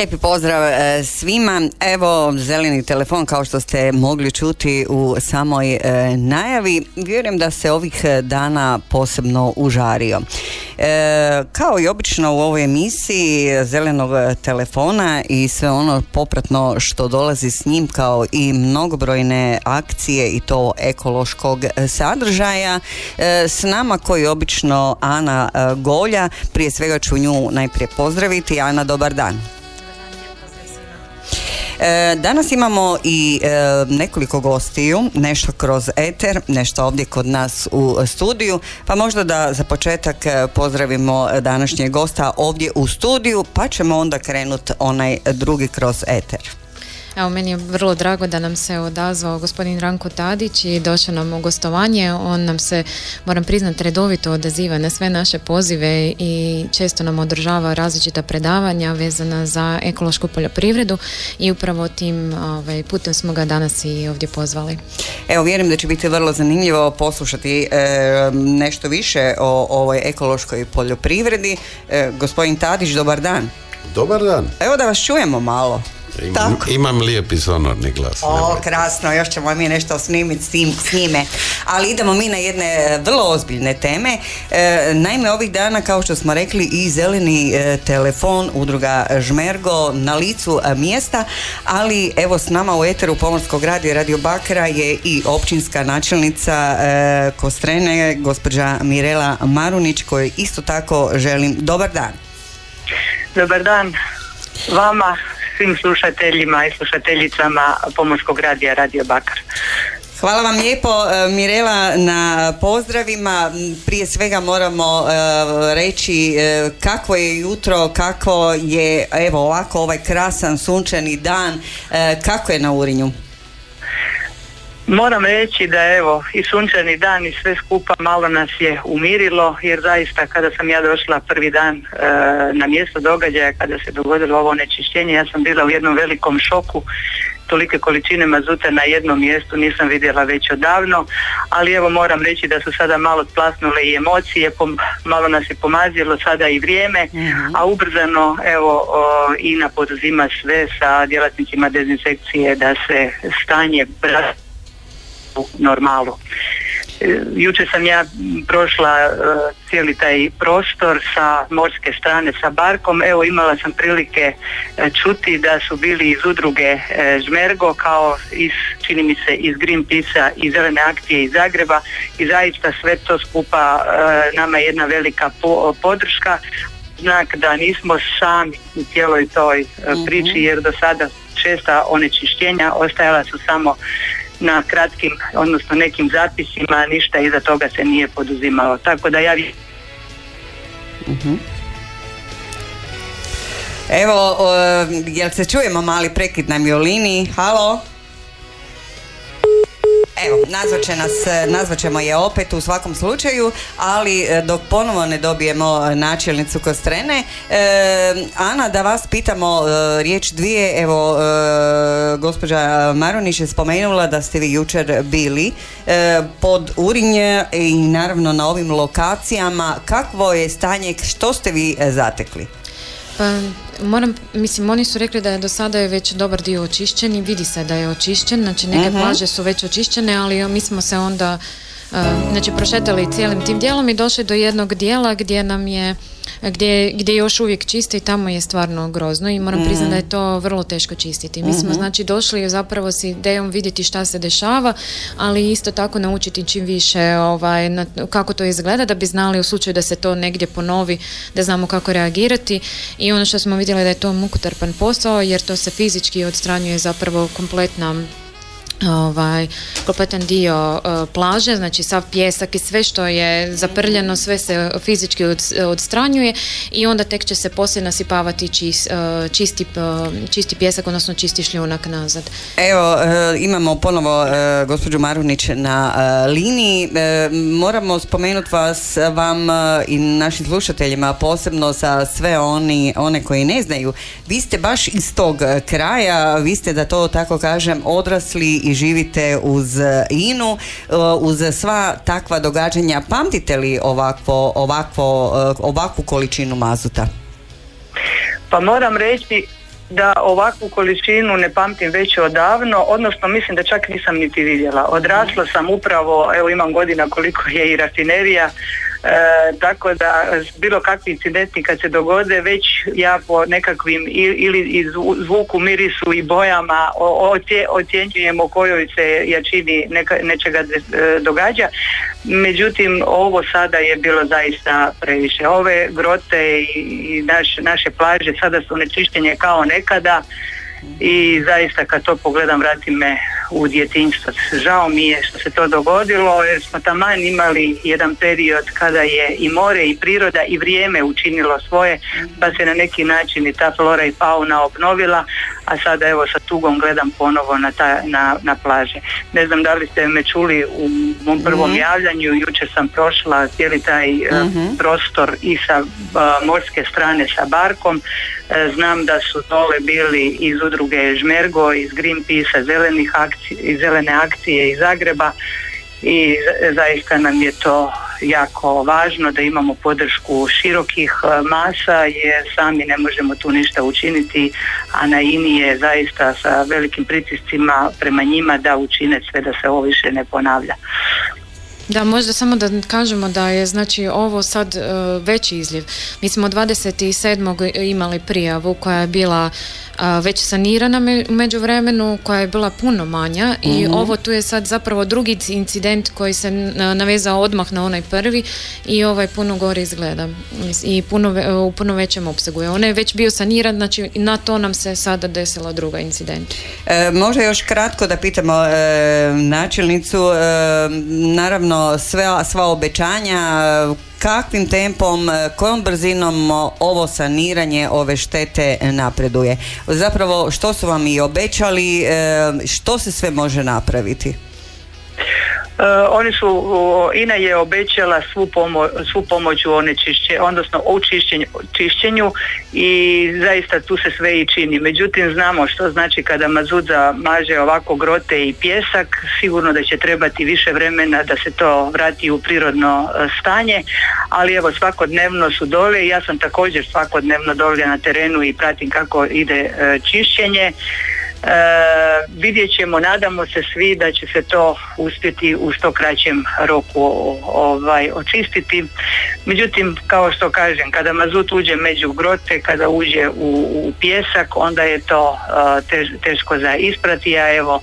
Lijepi pozdrav e, svima. Evo, zeleni telefon kao što ste mogli čuti u samoj e, najavi. Vjerujem da se ovih dana posebno užario. E, kao i obično u ovoj emisiji zelenog telefona i sve ono popratno što dolazi s njim kao i mnogobrojne akcije i to ekološkog sadržaja. s nama koji obično Ana Golja, prije svega ću nju najprije pozdraviti. Ana, dobar dan. E, danas imamo i e, nekoliko gostiju, nešto kroz eter, nešto ovdje kod nas u studiju, pa možda da za početak e, pozdravimo današnjeg gosta ovdje u studiju, pa ćemo onda krenuti onaj drugi kroz eter. Evo, meni je vrlo drago da nam se odazvao gospodin Ranko Tadić i došao nam u gostovanje. On nam se, moram priznati, redovito odaziva na sve naše pozive i često nam održava različita predavanja vezana za ekološku poljoprivredu i upravo tim ovaj, putem smo ga danas i ovdje pozvali. Evo, vjerujem da će biti vrlo zanimljivo poslušati e, nešto više o ovoj ekološkoj poljoprivredi. E, gospodin Tadić, dobar dan. Dobar dan. Evo da vas čujemo malo. Imam, imam lijepi sonorni glas. O, krasno, još ćemo mi nešto snimiti s, tim, s njime. Ali idemo mi na jedne vrlo ozbiljne teme. E, naime, ovih dana, kao što smo rekli, i zeleni e, telefon udruga Žmergo na licu e, mjesta, ali evo s nama u Eteru Pomorskog radija Radio Bakra je i općinska načelnica Kostrene, gospođa Mirela Marunić, kojoj isto tako želim dobar dan. Dobar dan vama, svim slušateljima i slušateljicama Pomorskog radija Radio Bakar. Hvala vam lijepo e, Mirela na pozdravima. Prije svega moramo e, reći e, kako je jutro, kako je evo ovako ovaj krasan sunčani dan, kako je na Urinju? Moram reći da evo i sunčani dan i sve skupa malo nas je umirilo jer zaista kada sam ja došla prvi dan e, na mjesto događaja kada se dogodilo ovo nečišćenje ja sam bila u jednom velikom šoku tolike količine mazuta na jednom mjestu nisam vidjela već odavno, ali evo moram reći da su sada malo splasnule i emocije, malo nas je pomazilo sada i vrijeme, mhm. a ubrzano evo o, INA poduzima sve sa djelatnicima dezinfekcije da se stanje normalu. E, jučer sam ja prošla e, cijeli taj prostor sa morske strane sa barkom. Evo imala sam prilike e, čuti da su bili iz udruge Žmergo kao iz, čini mi se, iz Greenpeace-a i Zelene akcije iz Zagreba i zaista sve to skupa nama je jedna velika podrška znak da nismo sami u cijeloj toj priči mhm. jer do sada česta onečišćenja ostajala su samo na kratkim, odnosno nekim zapisima, ništa iza toga se nije poduzimalo. Tako da ja... uh Evo, jel se čujemo mali prekid na miolini? Halo? Evo, nazvat, će nas, nazvat ćemo je opet u svakom slučaju, ali e, dok ponovo ne dobijemo načelnicu Kostrene, e, Ana, da vas pitamo e, riječ dvije, evo, gospođa Maronić je spomenula da ste vi jučer bili pod Urinje i naravno na ovim lokacijama. Kakvo je stanje, što ste vi zatekli? Pa moram, mislim, oni su rekli da je do sada je već dobar dio očišćen i vidi se da je očišćen, znači neke Mhm. plaže su već očišćene, ali mi smo se onda uh, znači prošetali cijelim tim dijelom i došli do jednog dijela gdje nam je gdje, gdje je još uvijek čisto i tamo je stvarno grozno i moram priznati da je to vrlo teško čistiti. Mi smo znači došli zapravo s idejom vidjeti šta se dešava, ali isto tako naučiti čim više ovaj, na, kako to izgleda da bi znali u slučaju da se to negdje ponovi, da znamo kako reagirati i ono što smo vidjeli da je to mukotrpan posao jer to se fizički odstranjuje zapravo kompletna ovaj, kompletan dio uh, plaže, znači sav pjesak i sve što je zaprljeno, sve se fizički od, odstranjuje i onda tek će se poslije nasipavati čis, uh, čisti, uh, čisti pjesak, odnosno čisti šljunak nazad. Evo, imamo ponovo gospođu Marunić na liniji. Moramo spomenuti vas, vam i našim slušateljima, posebno za sve oni, one koji ne znaju. Vi ste baš iz tog kraja, vi ste, da to tako kažem, odrasli i živite uz e, INU, e, uz sva takva događanja. Pamtite li ovakvo, ovakvo, e, ovakvu količinu mazuta? Pa moram reći da ovakvu količinu ne pamtim već odavno, odnosno mislim da čak nisam niti vidjela. Odrasla sam upravo, evo imam godina koliko je i rafinerija, e, tako da bilo kakvi incidenti kad se dogode već ja po nekakvim ili i zvu- zvuku, mirisu i bojama ocjenjujem o kojoj se jačini neka, nečega e, događa. Međutim, ovo sada je bilo zaista previše. Ove grote i, i naš, naše plaže sada su nečišćenje kao nekada i zaista kad to pogledam vrati me u djetinjstvo. Žao mi je što se to dogodilo jer smo taman imali jedan period kada je i more i priroda i vrijeme učinilo svoje pa se na neki način i ta flora i fauna obnovila a sada evo sa tugom gledam ponovo na, ta, na, na plaže. Ne znam da li ste me čuli u mom prvom javljanju, jučer sam prošla cijeli taj e, prostor i sa e, morske strane sa barkom. E, znam da su dole bili iz udruge Žmergo, iz Greenpeace, zelenih akci, iz zelene akcije iz Zagreba i za- zaista nam je to jako važno da imamo podršku širokih e, masa jer sami ne možemo tu ništa učiniti, a na INI je zaista sa velikim pritiscima prema njima da učine sve da se ovo više ne ponavlja. Da, možda samo da kažemo da je znači ovo sad e, veći izljev. Mi smo 27. imali prijavu koja je bila a, već sanirana me, u međuvremenu, koja je bila puno manja i ovo tu je sad zapravo drugi incident koji se n- navezao odmah na onaj prvi i ovaj puno gore izgleda i puno, ve- u puno većem opsegu. On je već bio saniran, znači na to nam se sada desila druga incident. E, možda još kratko da pitamo e, načelnicu, e, naravno sve, sva obećanja, kakvim tempom, kojom brzinom ovo saniranje ove štete napreduje? Zapravo što su vam i obećali, e, što se sve može napraviti? E, oni su, INA je obećala svu, pomo, svu pomoć u onečišće, odnosno u čišćenju, i zaista tu se sve i čini. Međutim, znamo što znači kada mazut maže ovako grote i pjesak, sigurno da će trebati više vremena da se to vrati u prirodno e, stanje, ali evo svakodnevno su dole i ja sam također svakodnevno dole na terenu i pratim kako ide e, čišćenje. E, vidjet ćemo, nadamo se svi da će se to uspjeti u što kraćem roku ovaj, očistiti. Međutim, kao što kažem, kada mazut uđe među grote, kada uđe u, u pjesak, onda je to e, tež- teško za isprati, a evo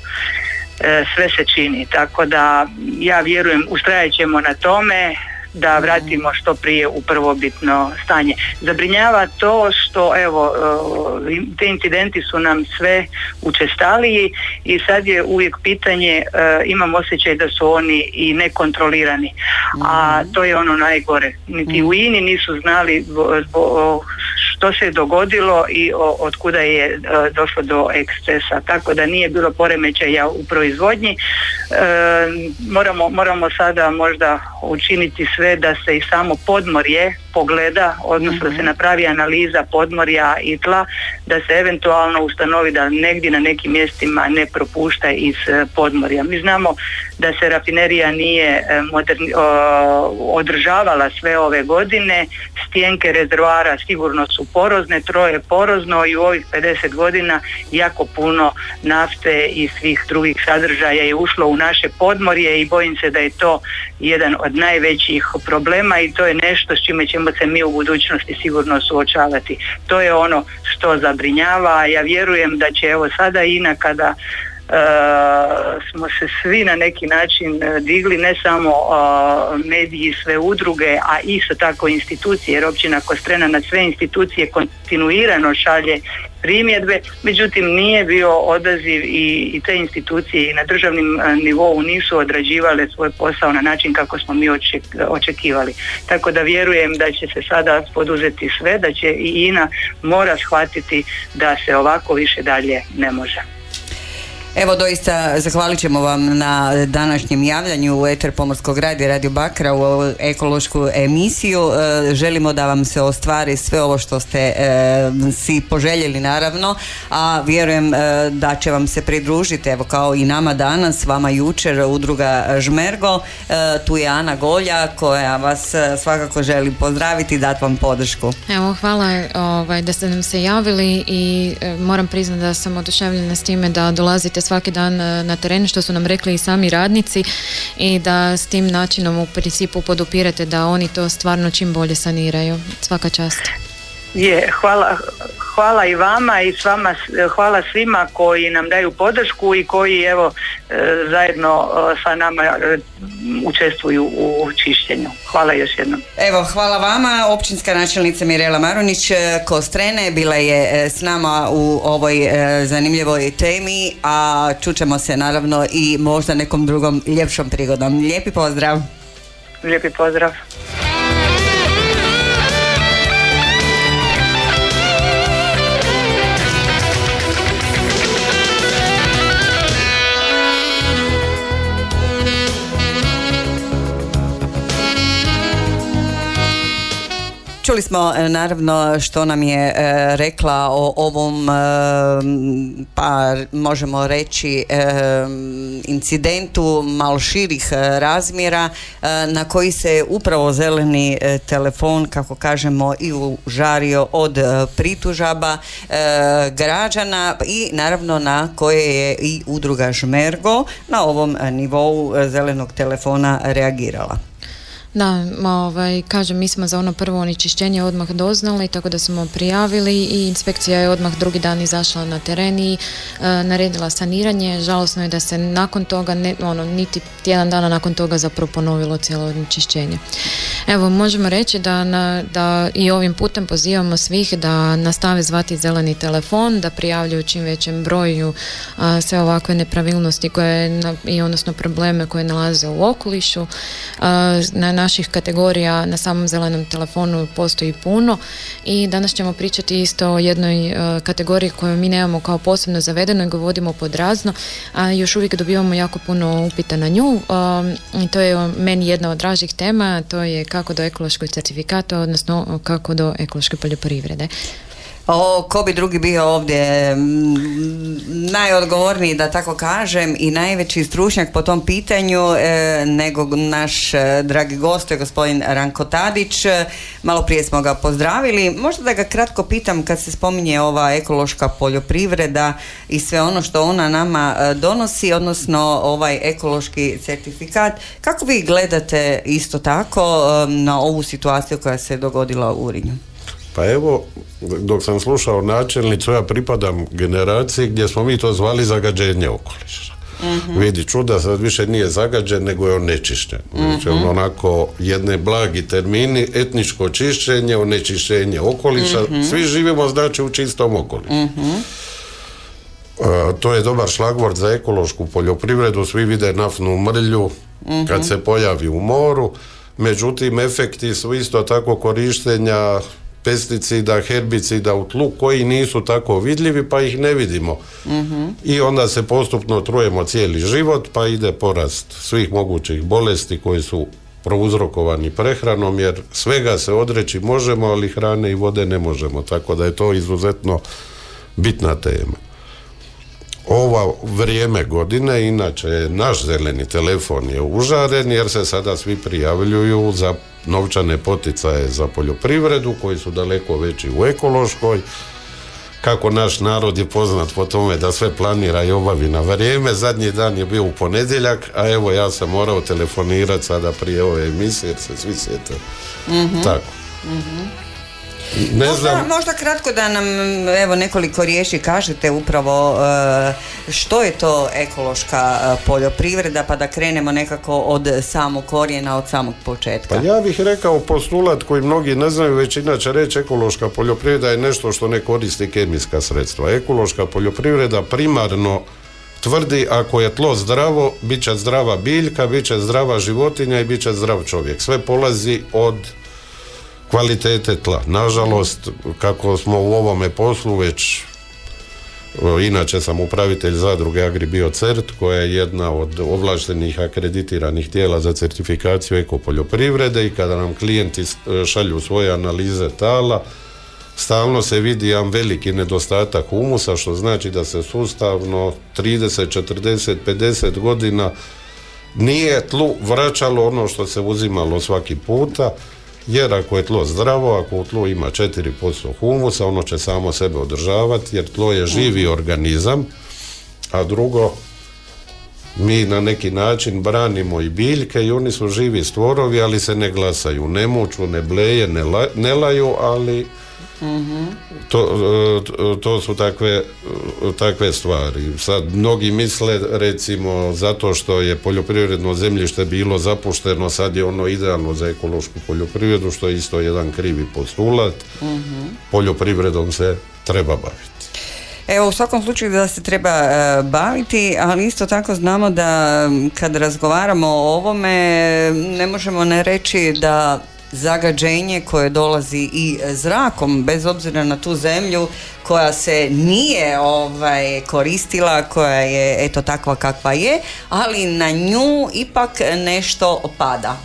e, sve se čini. Tako da ja vjerujem, ustrajat ćemo na tome da vratimo što prije u prvobitno stanje. Zabrinjava to što evo te incidenti su nam sve učestaliji i sad je uvijek pitanje e, imam osjećaj da su oni i nekontrolirani a to je ono najgore. Niti u INI nisu znali što se je dogodilo i od kuda je e, došlo do ekscesa. Tako da nije bilo poremećaja u proizvodnji. E, moramo, moramo sada možda učiniti sve da se i samo podmorje pogleda, odnosno da se napravi analiza podmorja i tla, da se eventualno ustanovi da negdje na nekim mjestima ne propušta iz e, podmorja. Mi znamo da se rafinerija nije moderni, održavala sve ove godine, stijenke rezervoara sigurno su porozne, troje porozno i u ovih 50 godina jako puno nafte i svih drugih sadržaja je ušlo u naše podmorje i bojim se da je to jedan od najvećih problema i to je nešto s čime ćemo se mi u budućnosti sigurno suočavati. To je ono što zabrinjava, ja vjerujem da će evo sada INA kada smo se svi na neki način e, digli, ne samo uh, mediji, sve udruge, a isto tako institucije, jer općina Kostrena na sve institucije kontinuirano šalje primjedbe, međutim nije bio odaziv i, i te institucije i na državnim nivou nisu odrađivale svoj posao na način kako smo mi očekivali. Tako da vjerujem da će se sada poduzeti sve, da će i INA mora shvatiti da se ovako više dalje ne može. Evo doista zahvalit ćemo vam na današnjem javljanju u Eter Pomorskog radi Radio Bakra u ekološku emisiju. E, želimo da vam se ostvari sve ovo što ste e, si poželjeli naravno, a vjerujem e, da će vam se pridružiti evo kao i nama danas, vama jučer udruga Žmergo, tu je Ana Golja koja vas svakako želi pozdraviti i dati vam podršku. Evo hvala ovaj, da ste nam se javili i moram priznati da sam oduševljena s time da dolazite svaki dan e, na terenu što su nam rekli i sami radnici i da s tim načinom u principu podupirate da oni to stvarno čim bolje saniraju. Svaka čast. Je, hvala, hvala i vama i s vama, hvala svima koji nam daju podršku i koji evo e, zajedno e, sa nama e, učestvuju u čišćenju. Hvala još jednom. Evo, hvala vama. Općinska načelnica Mirela Marunić Kostrene bila je s nama u ovoj zanimljivoj temi, a čućemo se naravno i možda nekom drugom ljepšom prigodom. Lijepi pozdrav. Lijepi pozdrav. Čuli smo e, naravno što nam je e, rekla o ovom e, pa možemo reći incidentu malo širih razmjera na koji se upravo zeleni telefon kako kažemo i užario od pritužaba građana i naravno na koje je i udruga Žmergo na ovom nivou zelenog telefona reagirala. Da, ovaj, kažem, mi smo za ono prvo onečišćenje odmah doznali, tako da smo prijavili i inspekcija je odmah drugi dan izašla na teren i e, naredila saniranje. Žalosno je da se nakon toga, ne, ono, niti tjedan dana nakon toga zapravo ponovilo cijelo onečišćenje. Evo, možemo reći da, na, da i ovim putem pozivamo svih da nastave zvati zeleni telefon, da prijavljuju čim većem broju sve ovakve nepravilnosti koje, i odnosno probleme koje nalaze u okolišu. na naših kategorija na samom zelenom telefonu postoji puno i danas ćemo pričati isto o jednoj e, kategoriji koju mi nemamo kao posebno zavedeno i ga vodimo pod razno, a još uvijek dobivamo jako puno upita na nju e, i to je meni jedna od dražih tema, to je kako do ekološkog certifikata, odnosno kako do ekološke poljoprivrede. O, ko bi drugi bio ovdje najodgovorniji da tako kažem i najveći stručnjak po tom pitanju e, nego naš e, dragi gost je gospodin Ranko Tadić. Malo prije smo ga pozdravili. Možda da ga kratko pitam kad se spominje ova ekološka poljoprivreda i sve ono što ona nama e, donosi, odnosno ovaj ekološki certifikat. Kako vi gledate isto tako na ovu situaciju koja se dogodila u Urinju? Pa evo, dok sam slušao načelnicu, ja pripadam generaciji gdje smo mi to zvali zagađenje okoliša. uh Vidi čuda, sad više nije zagađen, nego je onečišćen. Znači, uh onako jedne blagi termini, etničko čišćenje, onečišćenje okoliša, mhm. svi živimo znači u čistom okolišu. Mhm. to je dobar šlagvort za ekološku poljoprivredu, svi vide naftnu mrlju kad se pojavi u moru, međutim efekti su isto tako korištenja pesticida, herbicida u tlu koji nisu tako vidljivi pa ih ne vidimo. I onda se postupno trujemo cijeli život pa ide porast svih mogućih bolesti koji su prouzrokovani prehranom jer svega se odreći možemo, ali hrane i vode ne možemo. Tako da je to izuzetno bitna tema. Ova vrijeme godine, inače naš zeleni telefon je užaren jer se sada svi prijavljuju za novčane poticaje za poljoprivredu koji su daleko veći u ekološkoj kako naš narod je poznat po tome da sve planira i obavi na vrijeme. Zadnji dan je bio u ponedjeljak, a evo ja sam morao telefonirati sada prije ove emisije jer se svi sjete. Tako. Ne Možda, znam, možda kratko da nam evo nekoliko riječi kažete upravo e, što je to ekološka e, poljoprivreda pa da krenemo nekako od samog korijena, od samog početka. Pa ja bih rekao postulat koji mnogi ne znaju, već inače reći ekološka poljoprivreda je nešto što ne koristi kemijska sredstva. Ekološka poljoprivreda primarno tvrdi ako je tlo zdravo, bit će zdrava biljka, bit će zdrava životinja i bit će zdrav čovjek. Sve polazi od kvalitete tla. Nažalost, kako smo u ovome poslu već Inače sam upravitelj zadruge AgriBioCert koja je jedna od ovlaštenih akreditiranih tijela za certifikaciju ekopoljoprivrede i kada nam klijenti šalju svoje analize tala stalno se vidi jedan veliki nedostatak humusa što znači da se sustavno 30, 40, 50 godina nije tlu vraćalo ono što se uzimalo svaki puta jer ako je tlo zdravo, ako u tlu ima 4% humusa, ono će samo sebe održavati jer tlo je živi organizam, a drugo mi na neki način branimo i biljke i oni su živi stvorovi, ali se ne glasaju, ne muču, ne bleje, ne, ne laju, ali to, e, to su takve, e, takve stvari. Sad, mnogi misle, recimo, zato što je poljoprivredno zemljište bilo zapušteno, sad je ono idealno za ekološku poljoprivredu, što je isto jedan krivi postulat. Poljoprivredom se treba baviti. Evo, u svakom slučaju da se treba e, baviti, ali isto tako znamo da kad razgovaramo o ovome, ne možemo ne reći da zagađenje koje dolazi i zrakom, bez obzira na tu zemlju koja se nije ovaj, koristila, koja je eto takva kakva je, ali na nju ipak nešto opada.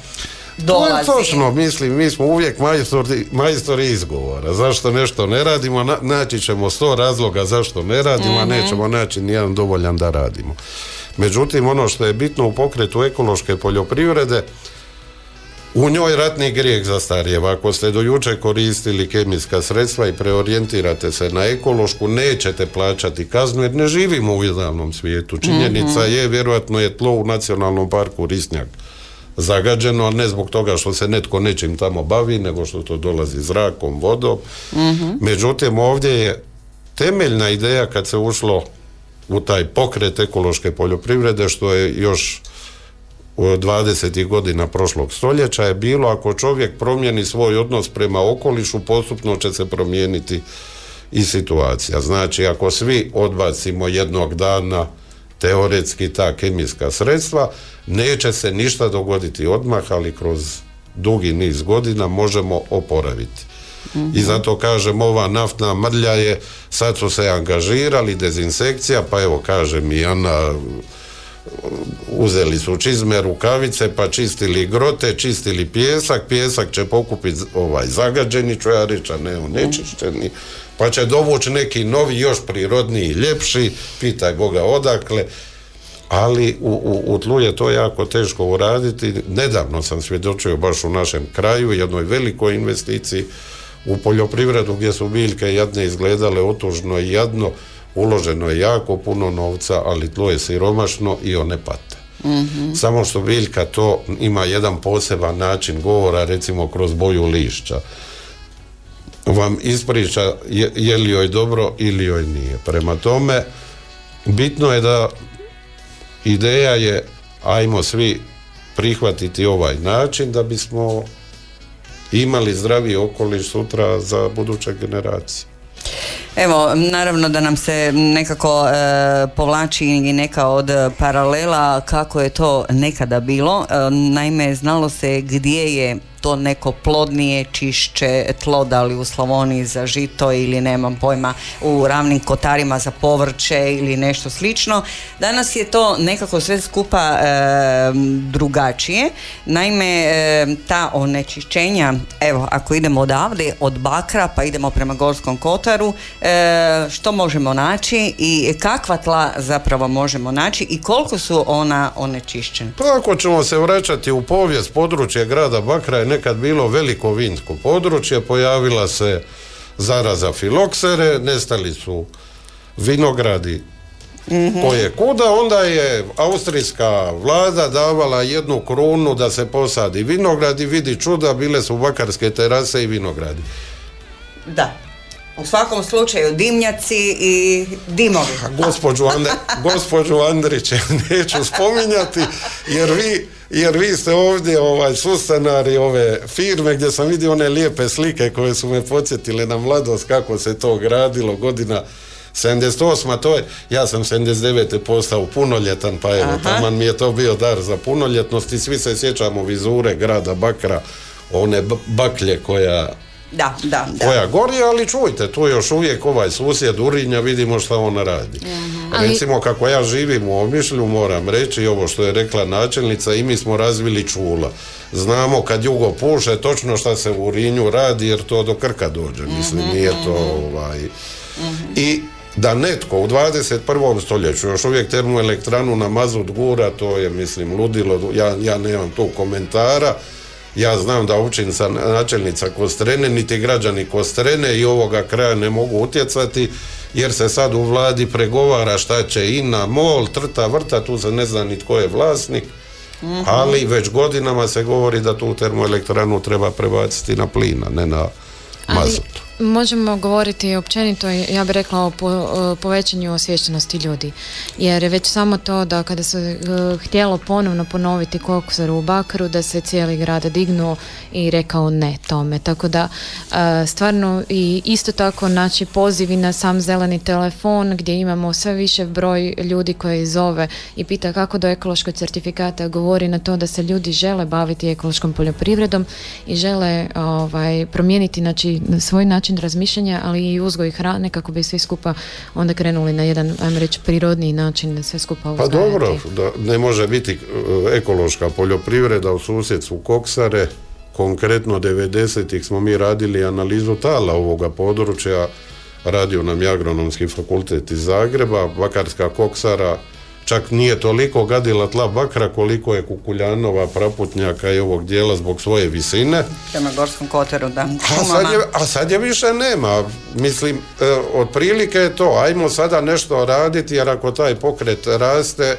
To je Dolazi. točno, mislim, mi smo uvijek majstori, majstori izgovora. Zašto nešto ne radimo, na- naći ćemo sto razloga zašto ne radimo, a nećemo naći nijedan dovoljan da radimo. Međutim, ono što je bitno u pokretu ekološke poljoprivrede, u njoj ratni grijeh zastarijeva. Ako ste do jučer koristili kemijska sredstva i preorijentirate se na ekološku, nećete plaćati kaznu jer ne živimo u idealnom svijetu. Činjenica je, vjerojatno je tlo u nacionalnom parku Risnjak zagađeno, ne zbog toga što se netko nečim tamo bavi, nego što to dolazi zrakom, vodom. Međutim, ovdje je temeljna ideja kad se ušlo u taj pokret ekološke poljoprivrede, što je još u 20. godina prošlog stoljeća je bilo ako čovjek promijeni svoj odnos prema okolišu, postupno će se promijeniti i situacija. Znači, ako svi odbacimo jednog dana teoretski ta kemijska sredstva, neće se ništa dogoditi odmah, ali kroz dugi niz godina možemo oporaviti. I zato kažem, ova naftna mrlja je, sad su se angažirali, dezinsekcija, pa evo kaže mi Ana, uzeli su čizme, rukavice, pa čistili grote, čistili pjesak, pjesak će pokupiti ovaj zagađeni, ću ja reći, a ne onečišćeni, pa će dovući neki novi, još prirodniji, ljepši, pitaj Boga odakle, ali u, u, u tlu je to jako teško uraditi. Nedavno sam svjedočio baš u našem kraju jednoj velikoj investiciji u poljoprivredu gdje su biljke jadne izgledale otužno i jadno, uloženo je jako puno novca, ali tlo je siromašno i one pate. Samo što biljka to ima jedan poseban način govora, recimo kroz boju lišća. Vam ispriča je, je li joj dobro ili joj nije. Prema tome, bitno je da ideja je ajmo svi prihvatiti ovaj način da bismo imali zdravi okoliš sutra za buduće generacije. Evo, naravno da nam se nekako e, povlači i neka od paralela kako je to nekada bilo. E, naime, znalo se gdje je to neko plodnije, čišće tlo, da li u Slavoniji za žito ili nemam pojma u ravnim kotarima za povrće ili nešto slično. Danas je to nekako sve skupa e, drugačije. Naime, e, ta onečišćenja, evo, ako idemo odavde, od Bakra pa idemo prema Gorskom Kotaru, e, što možemo naći i kakva tla zapravo možemo naći i koliko su ona onečišćena? Pa ako ćemo se vraćati u povijest, područje grada Bakra je nekad bilo veliko vinsko područje, pojavila se zaraza filoksere, nestali su vinogradi koje kuda, onda je austrijska vlada davala jednu krunu da se posadi vinograd i vidi čuda, bile su bakarske terase i vinogradi. Da. U svakom slučaju dimnjaci i dimovi. Gospođu, Ande, gospođu Andrić neću spominjati jer vi, jer vi ste ovdje ovaj, sustanari ove firme gdje sam vidio one lijepe slike koje su me podsjetile na mladost kako se to gradilo godina 78. to je, ja sam 79. postao punoljetan, pa evo, taman mi je to bio dar za punoljetnost i svi se sjećamo vizure grada Bakra, one baklje koja Da, da, da. koja gori, ali čujte, tu još uvijek ovaj susjed Urinja, vidimo šta on radi. Ali- Recimo, kako ja živim u Omišlju, moram reći ovo što je rekla načelnica, i mi smo razvili čula. Znamo kad jugo puše, točno šta se u Urinju radi, jer to do Krka dođe, mislim, nije to ovaj... I da netko u 21. stoljeću još uvijek termoelektranu na mazut gura, to je, mislim, ludilo, ja, ja nemam tu komentara, ja znam da općinca načelnica Kostrene, niti građani Kostrene i ovoga kraja ne mogu utjecati, jer se sad u vladi pregovara šta će INA, MOL, trta, vrta, tu se ne zna ni tko je vlasnik, ali već godinama se govori da tu termoelektranu treba prebaciti na plina, ne na Ali mazut. Možemo govoriti općenito, ja bih rekla o po- o povećanju osviještenosti ljudi. Jer je već samo to da kada se e, htjelo ponovno ponoviti koksaru u Bakru, da se cijeli grad dignuo i rekao ne tome. Tako da e, stvarno i isto tako naći pozivi na sam zeleni telefon gdje imamo sve više broj ljudi koji zove i pita kako do ekološkog certifikata govori na to da se ljudi žele baviti ekološkom poljoprivredom i žele ovaj, promijeniti znači, svoj način razmišljanja, ali i uzgoj hrane kako bi svi skupa onda krenuli na jedan, ajmo reći, prirodniji način da sve skupa Pa uzgajati. dobro, da ne može biti e, ekološka poljoprivreda u susjedstvu Koksare. Konkretno 90-ih smo mi radili analizu tala ovoga područja. Radio nam je agronomski fakultet iz Zagreba, Bakarska Koksara čak nije toliko gadila tla Bakra koliko je Kukuljanova, Praputnjaka i ovog dijela zbog svoje visine. Prema Gorskom Kotaru, da. A sad, je, a sad je više nema. Mislim, e, otprilike je to. Ajmo sada nešto raditi, jer ako taj pokret raste,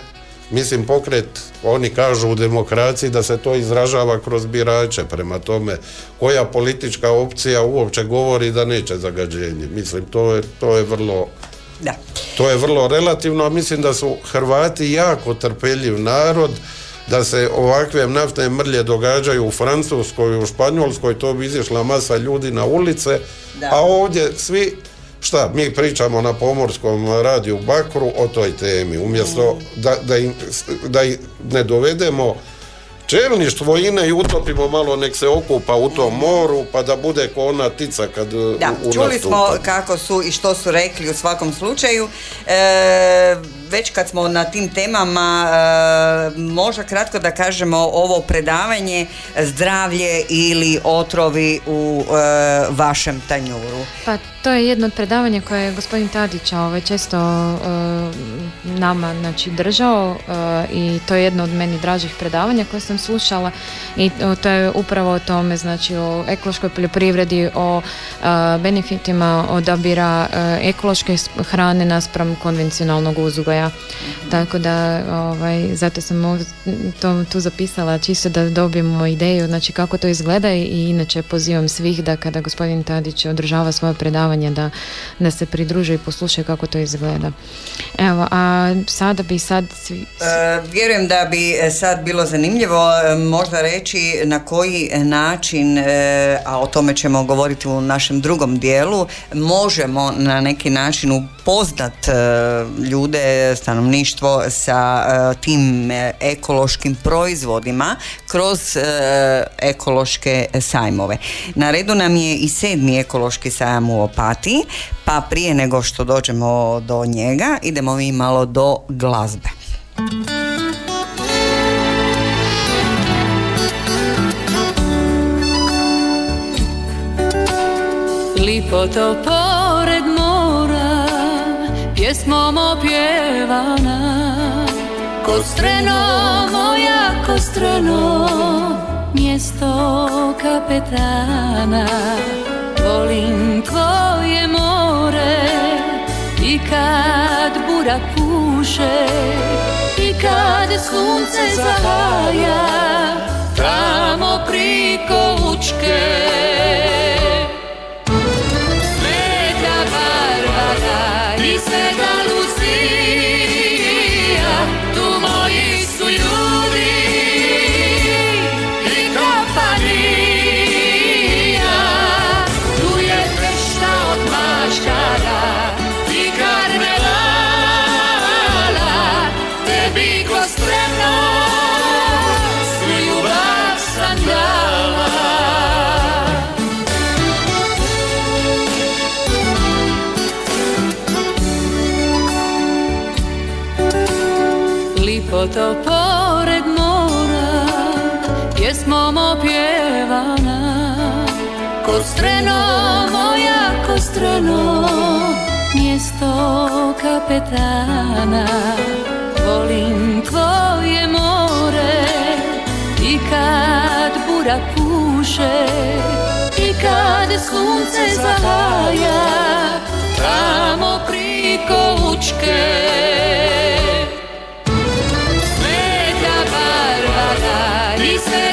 mislim pokret, oni kažu u demokraciji da se to izražava kroz birače. Prema tome, koja politička opcija uopće govori da neće zagađenje. Mislim, to je, to je vrlo... Da. To je vrlo relativno, a mislim da su Hrvati jako trpeljiv narod, da se ovakve naftne mrlje događaju u Francuskoj, u Španjolskoj, to bi izišla masa ljudi na ulice, Da. a ovdje svi, šta, mi pričamo na pomorskom radiju Bakru o toj temi, umjesto da, da, im, da ih ne dovedemo čelništvo INE i utopimo malo nek se okupa u tom moru pa da bude ko ona tica kad Da, u, u čuli smo kako su i što su rekli u svakom slučaju. E, već kad smo na tim temama, e, možda kratko da kažemo ovo predavanje zdravlje ili otrovi u e, vašem tanjuru. Pa to je jedno od predavanja koje je gospodin Tadić ovaj, često e, nama znači, držao e, i to je jedno od meni dražih predavanja koje sam slušala i o, to je upravo o tome, znači o ekološkoj poljoprivredi, o e, benefitima odabira ekološke hrane naspram konvencionalnog uzgoja. Tako da ovaj, zato sam ovdje to tu zapisala čisto da dobijemo ideju znači kako to izgleda i inače pozivam svih da kada gospodin Tadić održava svoje predavanje oglašavanje da, da se pridruže i poslušaju kako to izgleda. Evo, a sada bi sad... Svi, E, vjerujem da bi e, sad bilo zanimljivo e, možda reći na koji način, e, a o tome ćemo govoriti u našem drugom dijelu, možemo na neki način upoznat ljude, stanovništvo sa tim ekološkim proizvodima kroz ekološke sajmove. Na redu nam je i sedmi ekološki sajam u Opatiji, pa prije nego što dođemo do njega, idemo mi malo do glazbe. Lipo to pored mora, pjesmom opjevana Kostreno moja, kostreno, mjesto kapetana Volim tvoje more. I kad bura puše I kad sunce zahaja tamo priko Učke to pored mora, pjesmom opjevana Kostreno moja, kostreno, mjesto kapetana. Volim tvoje more i kad bura puše I kad sunce zahaja tamo priko Učke say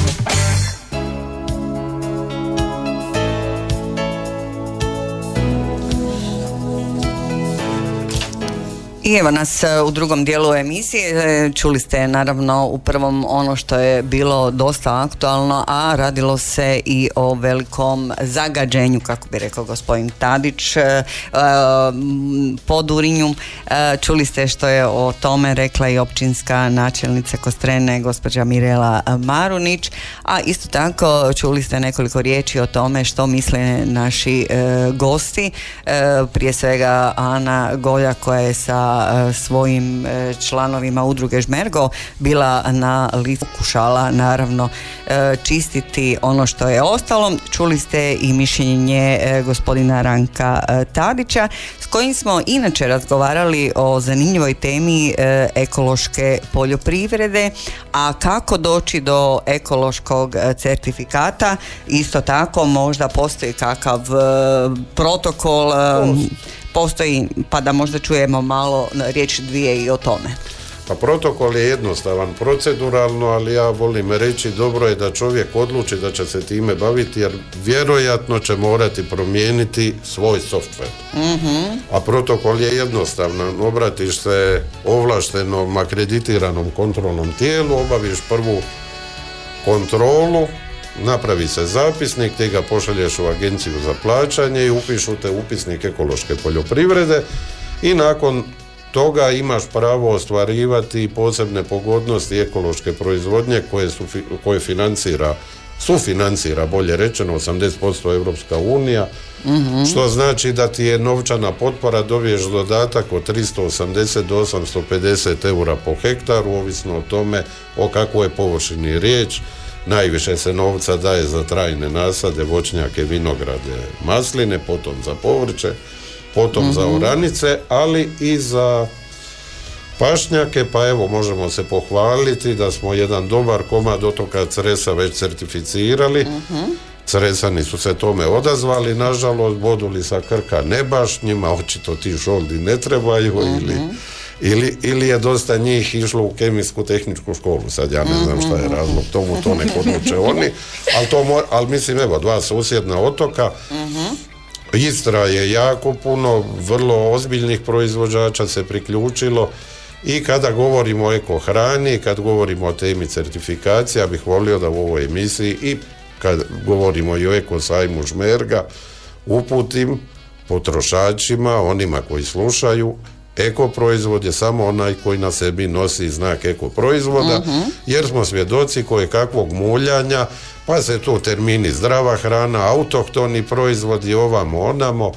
I evo nas e, u drugom dijelu emisije. E, Čuli ste naravno u prvom ono što je bilo dosta aktualno, a radilo se i o velikom zagađenju, kako bi rekao gospodin Tadić, e, pod Urinju. Čuli ste što je o tome rekla i općinska načelnica Kostrene, gospođa Mirela Marunić, a isto tako čuli ste nekoliko riječi o tome što misle naši gosti, prije svega Ana Golja koja je sa e, svojim e, članovima udruge Žmergo bila na listu pokušala naravno e, čistiti ono što je ostalo. Čuli ste i mišljenje gospodina Ranka Tadića s kojim smo inače razgovarali o zanimljivoj temi ekološke poljoprivrede, a kako doći do ekološkog certifikata, isto tako možda postoji kakav protokol, postoji, pa da možda čujemo malo riječ dvije i o tome. Pa protokol je jednostavan proceduralno, ali ja volim reći dobro je da čovjek odluči da će se time baviti jer vjerojatno će morati promijeniti svoj softver. A protokol je jednostavan. Obratiš se ovlaštenom akreditiranom kontrolnom tijelu, obaviš prvu kontrolu, napravi se zapisnik, ti ga pošalješ u agenciju za plaćanje i upišu te upisnik ekološke poljoprivrede i nakon toga imaš pravo ostvarivati posebne pogodnosti ekološke proizvodnje koje, su, koje financira sufinancira, bolje rečeno, 80% Europska unija, što znači da ti je novčana potpora, dobiješ dodatak od 380 do 850 eura po hektaru, ovisno o tome o kakvoj je površini riječ. Najviše se novca daje za trajne nasade, voćnjake, vinograde, masline, potom za povrće, potom za oranice, ali i za pašnjake, pa evo možemo se pohvaliti da smo jedan dobar komad otoka Cresa već certificirali. Cresani su se tome odazvali, nažalost, boduli sa Krka ne baš, njima očito ti žoldi ne trebaju ili, ili, ili je dosta njih išlo u kemijsku tehničku školu, sad ja ne znam šta je razlog tomu, to nek odluče oni, ali, to mo- ali mislim, evo, dva susjedna otoka, Istra je jako puno vrlo ozbiljnih proizvođača se priključilo i kada govorimo o eko hrani, kad govorimo o temi certifikacije, ja bih volio da u ovoj emisiji i kad govorimo i o eko sajmu žmerga, uputim potrošačima, onima koji slušaju, eko proizvod je samo onaj koji na sebi nosi znak eko proizvoda, jer smo svjedoci koje kakvog muljanja, pa se tu termini zdrava hrana, autohtoni proizvodi, ovamo, onamo,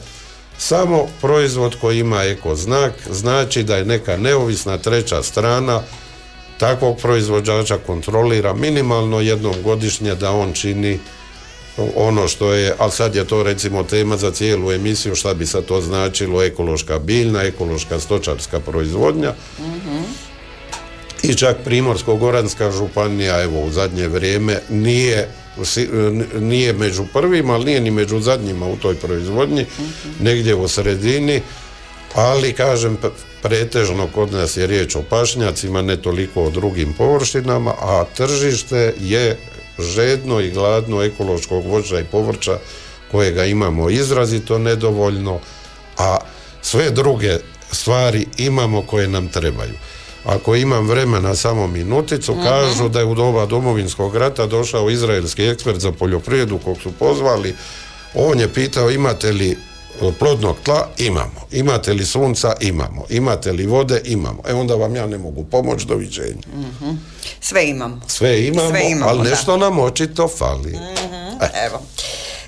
samo proizvod koji ima eko znak znači da je neka neovisna treća strana takvog proizvođača kontrolira minimalno jednom godišnje da on čini ono što je, ali sad je to recimo tema za cijelu emisiju, šta bi sad to značilo, ekološka biljna, ekološka stočarska proizvodnja. I čak Primorsko-Goranska županija, evo u zadnje vrijeme, nije nije među prvima, ali nije ni među zadnjima u toj proizvodnji, negdje u sredini, ali kažem pretežno kod nas je riječ o pašnjacima, ne toliko o drugim površinama, a tržište je žedno i gladno ekološkog voća i povrća kojega imamo izrazito nedovoljno, a sve druge stvari imamo koje nam trebaju. Ako imam vremena samo minuticu, kažu da je u doba domovinskog rata došao izraelski ekspert za poljoprivredu kog su pozvali, on je pitao imate li e, plodnog tla? Imamo. Imate li sunca? Imamo. Imate li vode? Imamo. E onda vam ja ne mogu pomoći, doviđenja. Sve imam. Sve imamo, Sve imamo, ali da. nešto nam očito fali. Evo.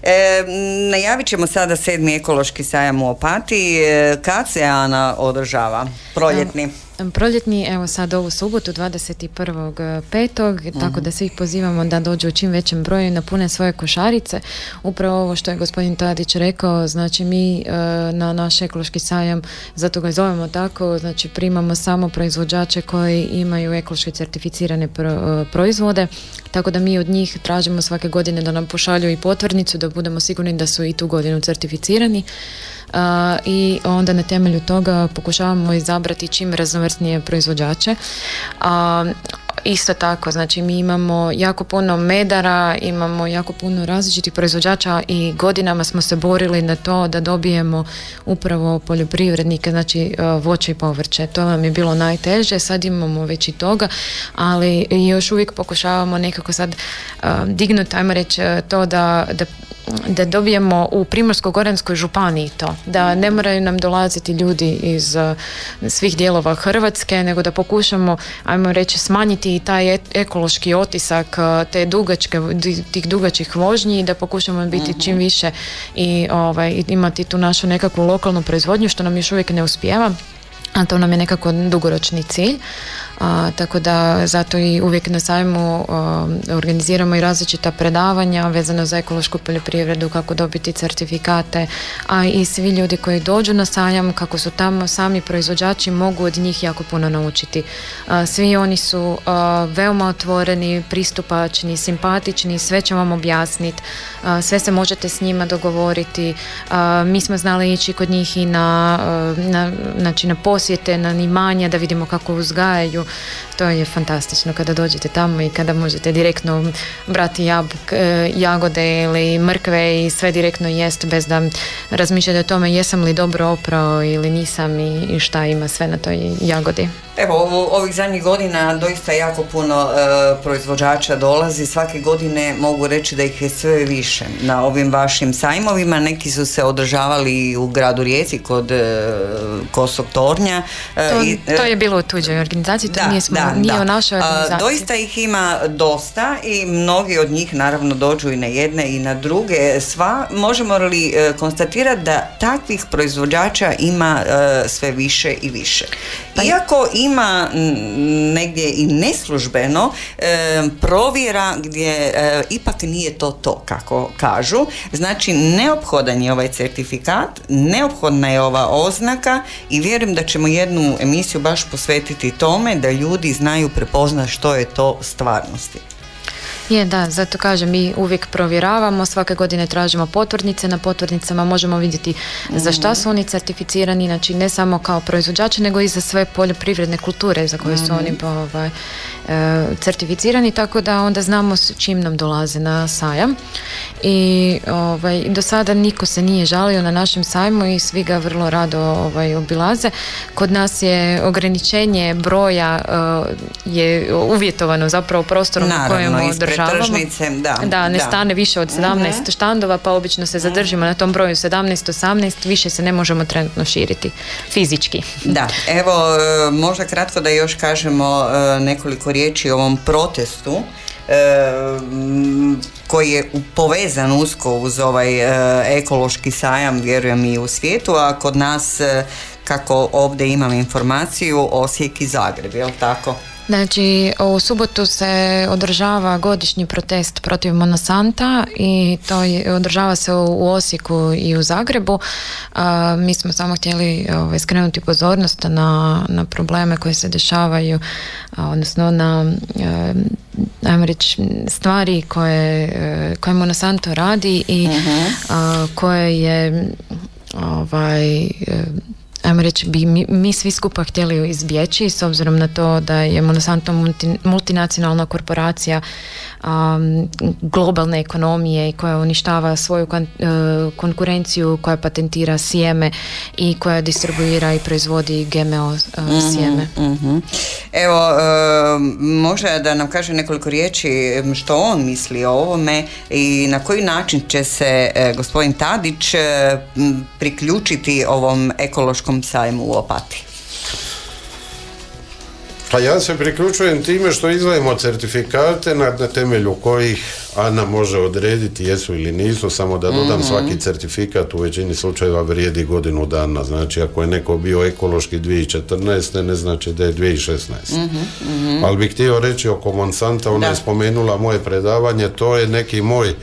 E, najavit ćemo sada sedmi ekološki sajam u Opatiji. E, kad se Ana održava? Proljetni. Proljetni, evo sad ovu subotu 21.5. tako da svih pozivamo da dođu u čim većem broju i napune svoje košarice. Upravo ovo što je gospodin Tadić rekao, znači mi e, na naš ekološki sajam, zato ga zovemo tako, znači primamo samo proizvođače koji imaju ekološki certificirane pro- e, proizvode, tako da mi od njih tražimo svake godine da nam pošalju i potvrdnicu da budemo sigurni da su i tu godinu certificirani. I onda na temelju toga pokušavamo izabrati čim raznovrsnije proizvođače. Isto tako, znači mi imamo jako puno medara, imamo jako puno različitih proizvođača i godinama smo se borili na to da dobijemo upravo poljoprivrednike, znači a, voće i povrće. To nam je bilo najteže, sad imamo već i toga, ali još uvijek pokušavamo nekako sad a, dignuti, ajmo reći, a, to da, da da dobijemo u Primorsko-goranskoj županiji to, da ne moraju nam dolaziti ljudi iz uh, svih dijelova Hrvatske, nego da pokušamo, ajmo reći, smanjiti i taj e- ekološki otisak uh, te dugačke, tih dugačkih vožnji i da pokušamo biti čim više i ovaj, imati tu našu nekakvu lokalnu proizvodnju, što nam još uvijek ne uspijeva. A to nam je nekako dugoročni cilj, a, tako da zato i uvijek na sajmu a, organiziramo i različita predavanja vezano za ekološku poljoprivredu, kako dobiti certifikate, a i svi ljudi koji dođu na sajam, kako su tamo sami proizvođači, mogu od njih jako puno naučiti. A, svi oni su veoma otvoreni, pristupačni, simpatični, sve će vam objasniti, sve se možete s njima dogovoriti. Mi smo znali ići kod njih i na, na, znači na posjete, na imanja da vidimo kako uzgajaju. To je fantastično kada dođete tamo i kada možete direktno brati jabuk, e, jagode ili mrkve i sve direktno jest bez da razmišljate o tome jesam li dobro oprao ili nisam i, i šta ima sve na toj jagodi. Evo, ovih zadnjih godina doista jako puno e, proizvođača dolazi. Svake godine mogu reći da ih je sve više na ovim vašim sajmovima. Neki su se održavali u gradu Rijeci kod e, Kosog tornja. E, To, e, to je bilo u tuđoj organizaciji, to nije, smo, nije u našoj A, organizaciji. doista ih ima dosta i mnogi od njih naravno dođu i na jedne i na druge. Sva možemo li e, konstatirati da takvih proizvođača ima e, sve više i više. Pa Iako ima m, negdje i neslužbeno e, provjera gdje e, ipak nije to to kako kažu. Znači neophodan je ovaj certifikat, neophodna je ova oznaka i vjerujem da ćemo jednu emisiju baš posvetiti tome da ljudi znaju prepoznati što je to stvarnosti. Je, da, zato kažem, mi uvijek provjeravamo, svake godine tražimo potvrdnice, na potvrdnicama možemo vidjeti za šta su oni certificirani, znači ne samo kao proizvođači, nego i za sve poljoprivredne kulture za koje su oni ovaj, e, certificirani, tako da onda znamo s čim nam dolaze na sajam. I ovaj, do sada niko se nije žalio na našem sajmu i svi ga vrlo rado ovaj, obilaze. Kod nas je ograničenje broja e, je uvjetovano zapravo prostorom u kojem Tržnice, da, Da, ne da. stane više od 17 štandova, pa obično se zadržimo na tom broju 17-18, više se ne možemo trenutno širiti fizički. Da, evo e, možda kratko da još kažemo e, nekoliko riječi o ovom protestu e, koji je povezan usko uz ovaj ekološki sajam, vjerujem i u svijetu, a kod nas kako ovdje imam informaciju Osijek i Zagreb, jel tako? Znači, u subotu se održava godišnji protest protiv Monasanta i to je, održava se u, u Osijeku i u Zagrebu. A, mi smo samo htjeli ovaj, skrenuti pozornost na, na probleme koje se dešavaju, a, odnosno na e, ajmo reći, stvari koje, e, koje Monsanto radi i a, koje je ovaj e, ajmo reći, bi mi, mi svi skupa htjeli izbjeći s obzirom na to da je Monsanto multi- multinacionalna korporacija um, globalne ekonomije i koja uništava svoju kon- e, konkurenciju, koja patentira sjeme i koja distribuira i proizvodi GMO e, sjeme. Mhm. Evo, e, možda da nam kaže nekoliko riječi što on misli o ovome i na koji način će se gospodin Tadić priključiti ovom ekološkom sajmu u Opati. Pa ja se priključujem time što izdajemo certifikate na, na temelju kojih Ana može odrediti jesu ili nisu, samo da dodam svaki certifikat u većini slučajeva vrijedi godinu dana. Znači ako je neko bio ekološki 2014. ne znači da je 2016. Ali bih htio reći oko Monsanta, ona Da. je spomenula moje predavanje, to je neki moj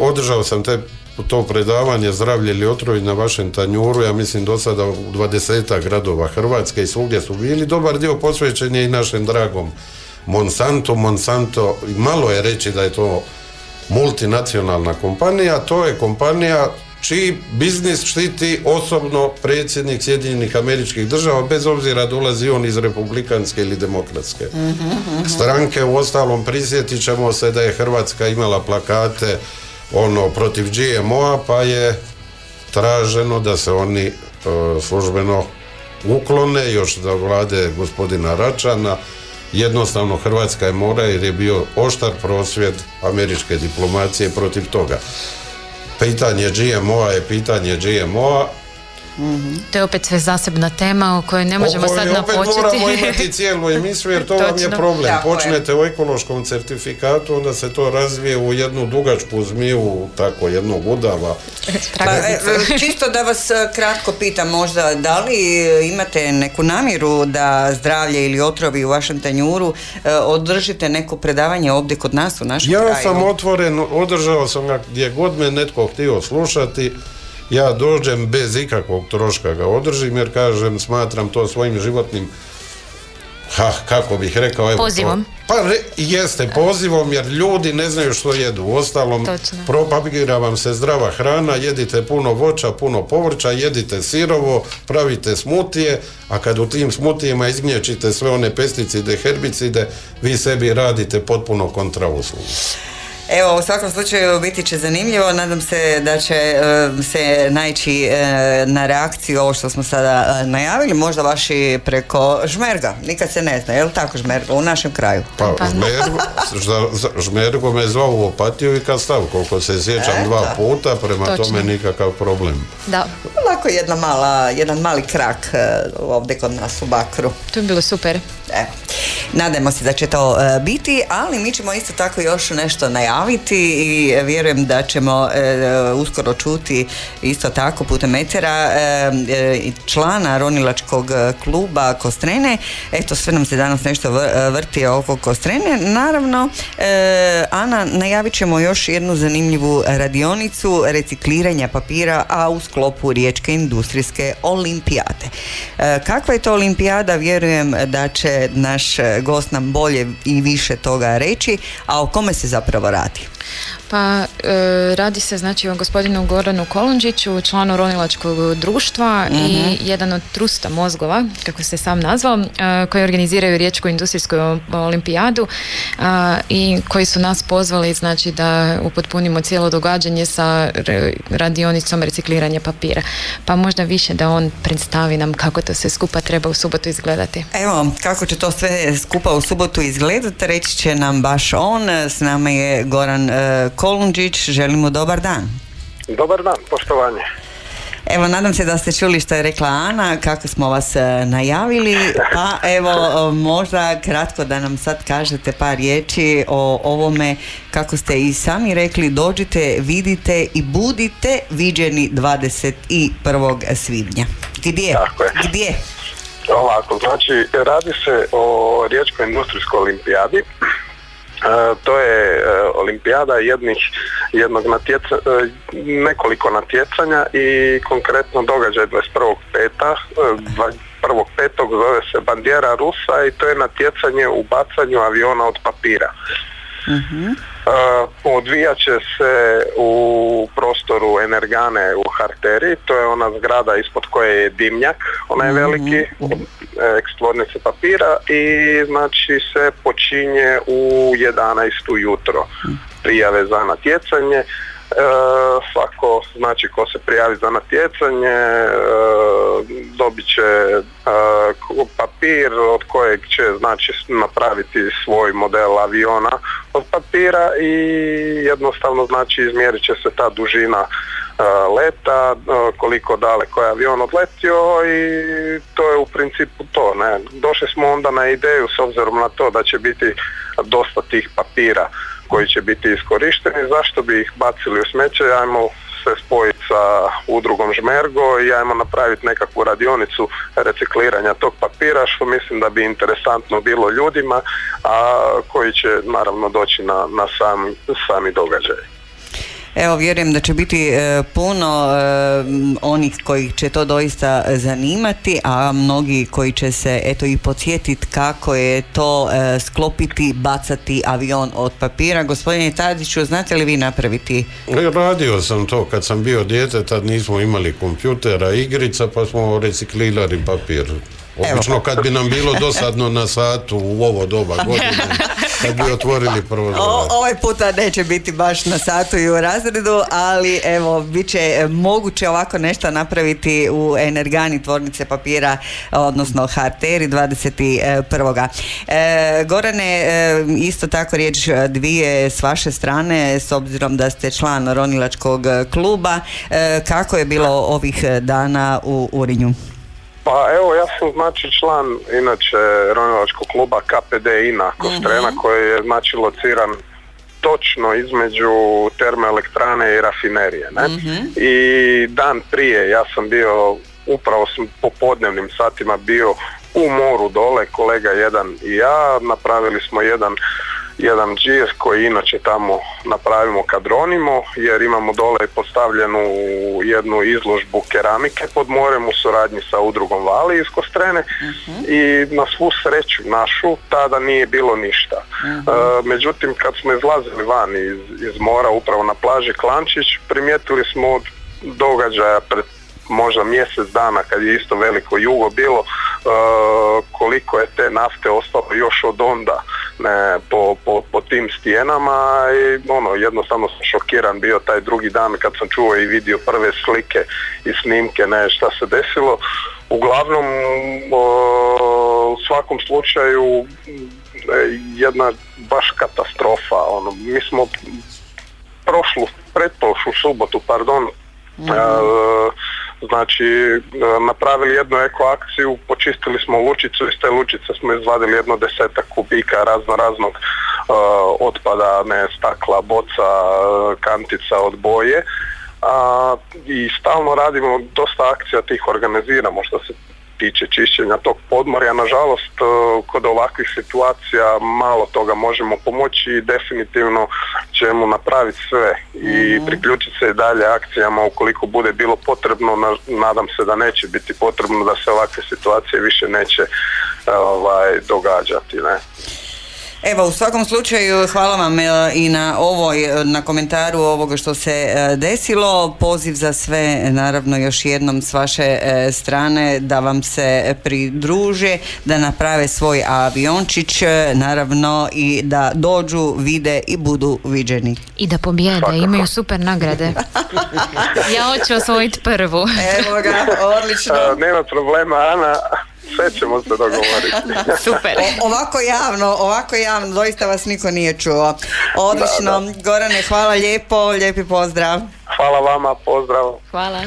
održao sam te to predavanje zdravlje ili otrovi na vašem tanjuru, ja mislim do sada u 20 gradova Hrvatske i svugdje su bili. Dobar dio posvećen je i našem dragom Monsanto. Monsanto, malo je reći da je to multinacionalna kompanija, to je kompanija čiji biznis štiti osobno predsjednik Sjedinjenih američkih država, bez obzira dolazi on iz republikanske ili demokratske stranke. U ostalom prisjetit ćemo se da je Hrvatska imala plakate ono protiv GMO-a pa je traženo da se oni e, službeno uklone još za vlade gospodina Račana. Jednostavno Hrvatska je mora jer je bio oštar prosvjed američke diplomacije protiv toga. Pitanje GMO-a je pitanje GMO-a To je opet sve zasebna tema o kojoj ne možemo o kojoj sad opet napočeti. moramo imati cijelu emisiju jer to vam je Točno. problem. Tako je. Počnete u ekološkom certifikatu, onda se to razvije u jednu dugačku zmiju, tako jednog udava. Pa, e, e, čisto da vas e, kratko pitam možda, da li imate neku namjeru da zdravlje ili otrovi u vašem tanjuru održite neko predavanje ovdje kod nas u našem Ja kraju? sam otvoren, održao sam ga gdje god me netko htio slušati, ja dođem bez ikakvog troška ga održim jer kažem smatram to svojim životnim ha, kako bih rekao evo, Pozivom. to- pa re- jeste pozivom jer ljudi ne znaju što jedu uostalom Točno. propagira vam se zdrava hrana jedite puno voća, puno povrća jedite sirovo, pravite smutije a kad u tim smutijima izgnječite sve one pesticide, herbicide vi sebi radite potpuno kontra uslugu Evo, u svakom slučaju biti će zanimljivo. Nadam se da će se naići e, na reakciju ovo što smo sada najavili. Možda baš i preko Žmerga. Nikad se ne zna, je li tako Žmerga? U našem kraju. Pa, Žmergo, za- Žmergo me zvao u Opatiju i Kastav, koliko se sjećam dva puta, prema Točno. tome nikakav problem. Da, Lako jedna mala, jedan mali krak ovdje kod nas u Bakru. to je bilo super. Evo, nadajmo se da će to e, biti, ali mi ćemo isto tako još nešto najaviti i vjerujem da ćemo e, uskoro čuti isto tako putem etera e, i člana ronilačkog kluba Kostrene. Eto, sve nam se danas nešto vr- vrti oko Kostrene. Naravno, Ana, najavit ćemo još jednu zanimljivu radionicu recikliranja papira, a u sklopu Riječke industrijske olimpijade. Kakva je to olimpijada? Vjerujem da će naš e, gost nam bolje i više toga reći, a o kome se zapravo radi? Pa e, radi se znači o gospodinu Goranu Kolundžiću, članu ronilačkog društva i jedan od trusta mozgova, kako se sam nazvao, e, koji organiziraju Riječku industrijsku olimpijadu a, i koji su nas pozvali znači da upotpunimo cijelo događanje sa radionicom recikliranja papira. Pa možda više da on predstavi nam kako to sve skupa treba u subotu izgledati. Evo, kako će to sve skupa u subotu izgledati, reći će nam baš on. S nama je Goran e, Kolundžić. Želimo dobar dan. Dobar dan, poštovanje. Evo, nadam se da ste čuli što je rekla Ana, kako smo vas e, najavili, pa evo, e, možda kratko da nam sad kažete par riječi o ovome, kako ste i sami rekli, dođite, vidite i budite viđeni 21. svibnja. Gdje? Tako je. Gdje? Ovako, znači radi se o Riječkoj industrijskoj olimpijadi. E, to je e, olimpijada jednih, jednog natjeca, e, nekoliko natjecanja i konkretno događaj 21.5. e, 21.5. zove se Bandjera Rusa i to je natjecanje u bacanju aviona od papira. Uh, odvijat će se u prostoru Energane u Harteri, to je ona zgrada ispod koje je dimnjak, onaj veliki, eks tvornice papira i znači se počinje u 11 ujutro prijave za natjecanje. E, svako znači ko se prijavi za natjecanje e, dobit će e, papir od kojeg će znači napraviti svoj model aviona od papira i jednostavno znači izmjerit će se ta dužina e, leta, e, koliko daleko je avion odletio i to je u principu to. Ne? Došli smo onda na ideju s obzirom na to da će biti dosta tih papira koji će biti iskorišteni, zašto bi ih bacili u smeće, ajmo se spojiti sa udrugom Žmergo i ajmo napraviti nekakvu radionicu recikliranja tog papira, što mislim da bi interesantno bilo ljudima, a koji će naravno doći na, na sami, sami događaj. Evo, vjerujem da će biti e, puno e, onih koji će to doista zanimati, a mnogi koji će se eto i podsjetiti kako je to e, sklopiti, bacati avion od papira. Gospodine Tadiću, znate li vi napraviti? E, Radio sam to kad sam bio dijete, tad nismo imali kompjutera, igrica, pa smo reciklirali papir. Obično kad bi nam bilo dosadno na satu u ovo doba godine, kad bi otvorili prozor. O, ovaj puta neće biti baš na satu i u razredu, ali evo, bit će e, moguće ovako nešto napraviti u Energani tvornice papira, odnosno Harteri 21. E, Gorane, e, isto tako riječ e, dvije s vaše strane, s obzirom da ste član ronilačkog kluba, e, kako je bilo ovih dana u Urinju? Pa evo, ja sam znači član inače ronilačkog kluba KPD INA Kostrena koji je znači lociran točno između termoelektrane i rafinerije. Ne? I dan prije ja sam bio, upravo sam popodnevnim satima bio u moru dole, kolega jedan i ja, napravili smo jedan jedan džir koji inače tamo napravimo kad ronimo jer imamo dole postavljenu jednu izložbu keramike pod morem u suradnji sa udrugom Vali iz Kostrene. I na svu sreću našu tada nije bilo ništa. E, međutim kad smo izlazili van iz, iz mora upravo na plaži Klančić primijetili smo od događaja pred možda mjesec dana kad je isto veliko jugo bilo koliko je te nafte ostalo još od onda ne, po, po, po tim stijenama i ono, jednostavno sam šokiran bio taj drugi dan kad sam čuo i vidio prve slike i snimke ne, šta se desilo. Uglavnom, o, u svakom slučaju e, jedna baš katastrofa. Ono, mi smo prošlu, pretprošlu subotu, pardon, e, znači e, napravili jednu eko akciju, počistili smo lučicu, iz te lučice smo izvadili jedno desetak kubika razno raznog e, otpada, ne stakla, boca, e, kantica od boje. A, I stalno radimo, dosta akcija tih organiziramo što se tiče čišćenja tog podmorja. Nažalost, e, kod ovakvih situacija malo toga možemo pomoći i definitivno ćemo napraviti sve i priključiti se i dalje akcijama ukoliko bude bilo potrebno. Na- nadam se da neće biti potrebno da se ovakve situacije više neće e, ovaj, događati. Ne? Evo, u svakom slučaju hvala vam e, i na ovoj, e, na komentaru ovoga što se e, desilo. Poziv za sve, naravno još jednom s vaše strane da vam se pridruže, da naprave svoj aviončić, naravno i da dođu, vide i budu viđeni. I da pobjede, imaju super nagrade. ja hoću osvojiti prvu. Evo ga, odlično. Nema problema, Ana, sve ćemo se dogovoriti. Super. O- ovako javno, ovako javno, doista vas niko nije čuo. Odlično, Gorane, hvala lijepo, lijepi pozdrav. Hvala vama, pozdrav. Hvala.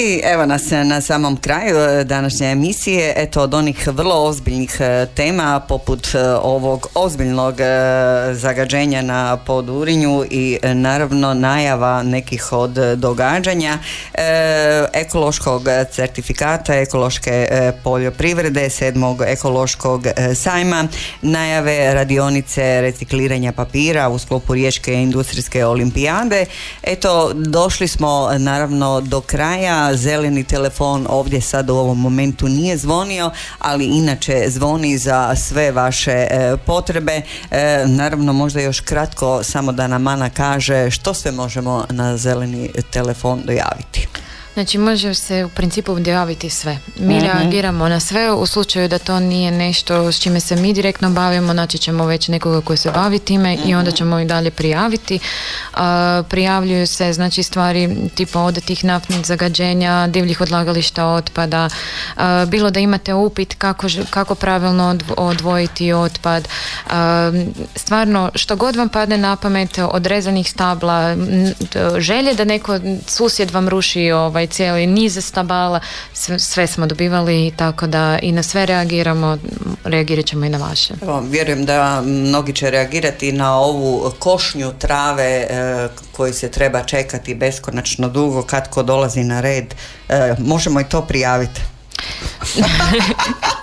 I evo nas na samom kraju e, današnje emisije, eto od onih vrlo ozbiljnih e, tema poput e, ovog ozbiljnog zagađenja na Podurinju i naravno najava nekih od događanja ekološkog certifikata, ekološke poljoprivrede, sedmog ekološkog sajma, najave radionice recikliranja papira u sklopu Riječke industrijske olimpijade. Eto, došli smo naravno do kraja, zeleni telefon ovdje sad u ovom momentu nije zvonio, ali inače zvoni za sve vaše e, potrebe. E, naravno možda još kratko samo da nam Ana kaže što sve možemo na zeleni telefon dojaviti. Znači može se u principu dojaviti sve. Mi Mhm. reagiramo na sve u slučaju da to nije nešto s čime se mi direktno bavimo, znači ćemo već nekoga koji se bavi time i onda ćemo i dalje prijaviti. A, prijavljuju se znači stvari tipa od tih naftnih zagađenja, divljih odlagališta otpada, a, bilo da imate upit kako, kako pravilno odv- odvojiti otpad, a, stvarno što god vam padne na pamet od rezanih stabla, želje da neko susjed vam ruši ovaj cijeli niz stabala, sve, sve smo dobivali tako da i na sve reagiramo, reagirat ćemo i na vaše. Evo, vjerujem da mnogi će reagirati na ovu košnju trave e, koji se treba čekati beskonačno dugo kad ko dolazi na red. E, možemo i to prijaviti.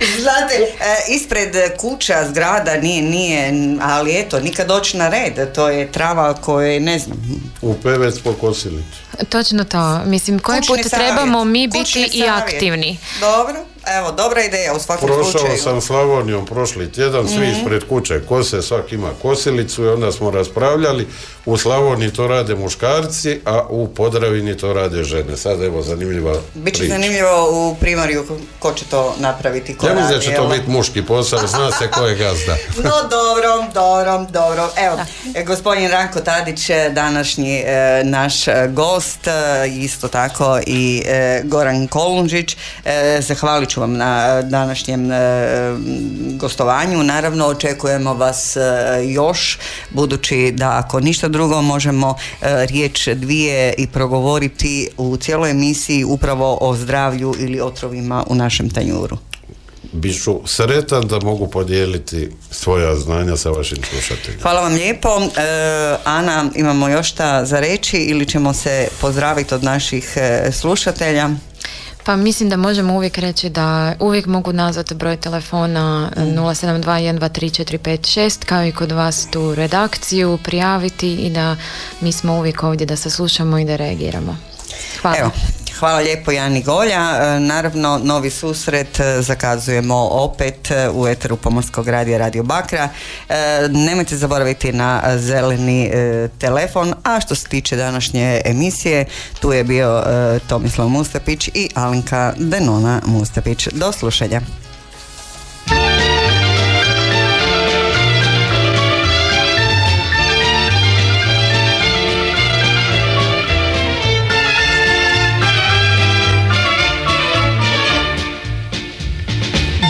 Znate, e, ispred kuća, zgrada nije, nije, ali eto, nikad doći na red, to je trava koje, ne znam, U pevec po kosilicu. Točno to, mislim koji Kućni put savjet. trebamo mi Kućni biti i savjet. aktivni. Dobro, evo, dobra ideja u svakom Prošao slučaju. sam Slavonijom prošli tjedan, svi Mhm. ispred kuće kose, svak ima kosilicu i onda smo raspravljali. U Slavoniji to rade muškarci, a u Podravini to rade žene. Sad evo zanimljiva Biće priča. zanimljivo u primariju ko- će to napraviti, ko Ja mislim da će jel to biti muški posao, zna se ko je gazda. No dobro, dobro, dobro. Evo, e, gospodin Ranko Tadić, današnji e, naš e, gost, e, isto tako i e, Goran Kolundžić. E, zahvalit ću vam na današnjem e, gostovanju. Naravno, očekujemo vas e, još, budući da ako ništa drugo možemo e, riječ dvije i progovoriti u cijeloj emisiji upravo o zdravlju ili otrovima u našem tanjuru. Biću sretan da mogu podijeliti svoja znanja sa vašim slušateljima. Hvala vam lijepo. E, Ana, imamo još šta za reći ili ćemo se pozdraviti od naših slušatelja? Pa mislim da možemo uvijek reći da uvijek mogu nazvati broj telefona Mm. 072-123-456 kao i kod vas tu redakciju, prijaviti i da mi smo uvijek ovdje da saslušamo i da reagiramo. Hvala. Evo, Hvala lijepo Jani Golja. E, Naravno, novi susret e, zakazujemo opet e, u Eteru Pomorskog radija Radio Bakra. Nemojte zaboraviti na zeleni telefon, a što se tiče današnje emisije, tu je bio Tomislav Mustapić i Alenka Denona Mustapić. Do slušanja.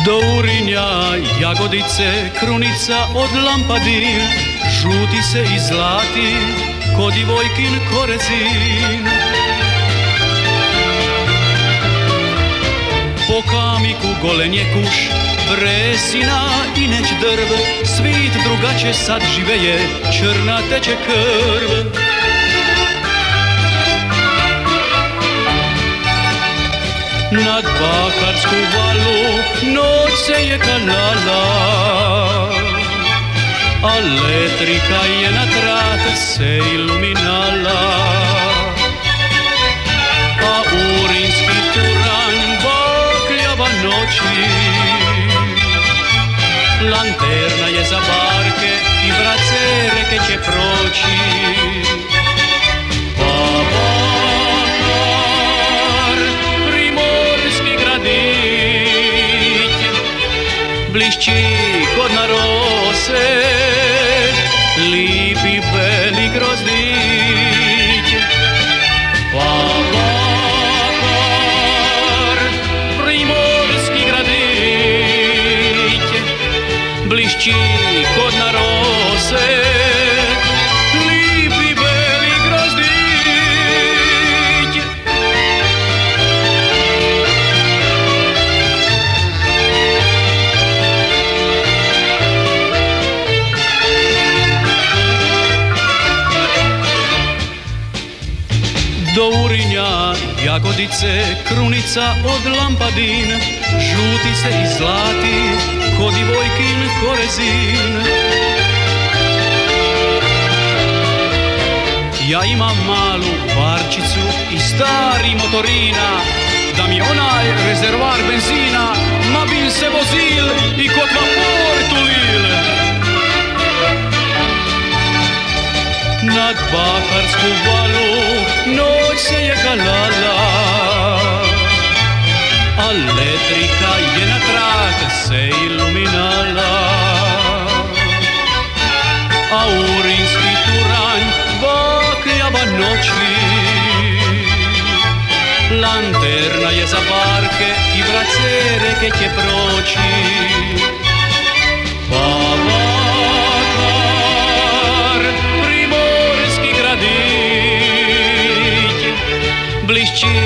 Do Urinja, jagodice, krunica od lampadin Žuti se i zlati, ko divojkin korezin Po kamiku golenje kuš, presina i neć drv Svit drugače sad živeje, črna teče krv Nad Bakarsku valu noć se je kanala A letrika je na trat se iluminala A urinski turan bakljava noći Lanterna je za barke i brace reke će proći Blišći kod na jagodice, krunica od lampadin Žuti se i zlati, ko divojkin korezin Ja imam malu parčicu i stari motorina Da mi onaj rezervar benzina Ma bin se vozil i kod vapor tulil Nad Bakarsku valu noć se je galala A letrika je na trak se iluminala A urinski turanj bakljava noći Lanterna je za barke i brace reke će proći Pa you.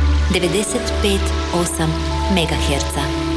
95,8 MHz.